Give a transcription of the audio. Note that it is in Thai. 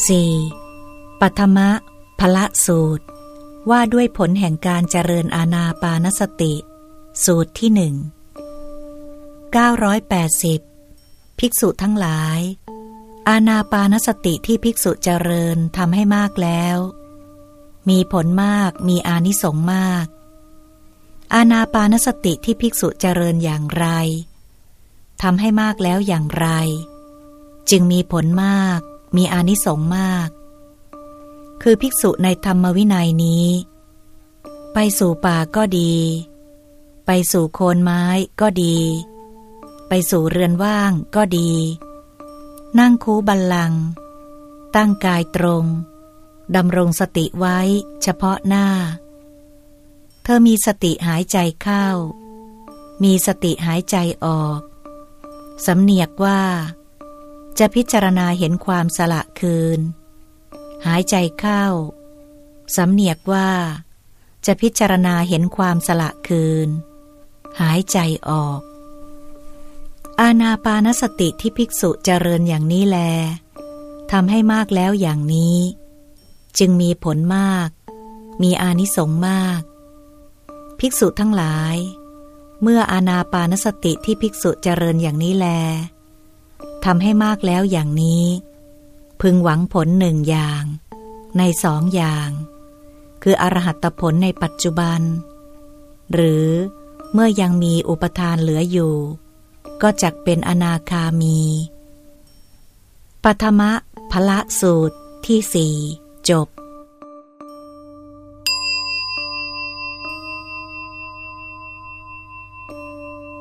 4. ปัทมะพละสูตร ว่าด้วยผลแห่งการเจริญอาณาปานสติ สูตรที่หนึ่ง980 ภิกษุทั้งหลาย อาณาปานสติที่ภิกษุเจริญทำให้มากแล้ว มีผลมากมีอานิสงส์มาก อาณาปานสติที่ภิกษุเจริญอย่างไรทำให้มากแล้วอย่างไร จึงมีผลมาก มีอานิสงส์มาก คือภิกษุในธรรมวินัยนี้ ไปสู่ป่าก็ดี ไปสู่โคนไม้ก็ดี ไปสู่เรือนว่างก็ดี นั่งคูบัลลัง ตั้งกายตรงดำรงสติไว้เฉพาะหน้า เธอมีสติหายใจเข้า มีสติหายใจออก สำเนียกว่า จะพิจารณาเห็นความสละคืน หายใจเข้า สำเนียกว่า จะพิจารณาเห็นความสละคืน หายใจออก อาณาปานสติที่ภิกษุเจริญอย่างนี้แลทำให้มากแล้วอย่างนี้ จึงมีผลมาก มีอานิสงส์มาก ภิกษุทั้งหลาย เมื่ออาณาปานสติที่ภิกษุเจริญอย่างนี้แล ทำให้มากแล้วอย่างนี้ พึงหวังผลหนึ่งอย่าง ในสองอย่าง คืออรหัตผลในปัจจุบัน หรือเมื่อยังมีอุปทานเหลืออยู่ ก็จักเป็นอนาคามีปัทมะพละสูตรที่สี่จบ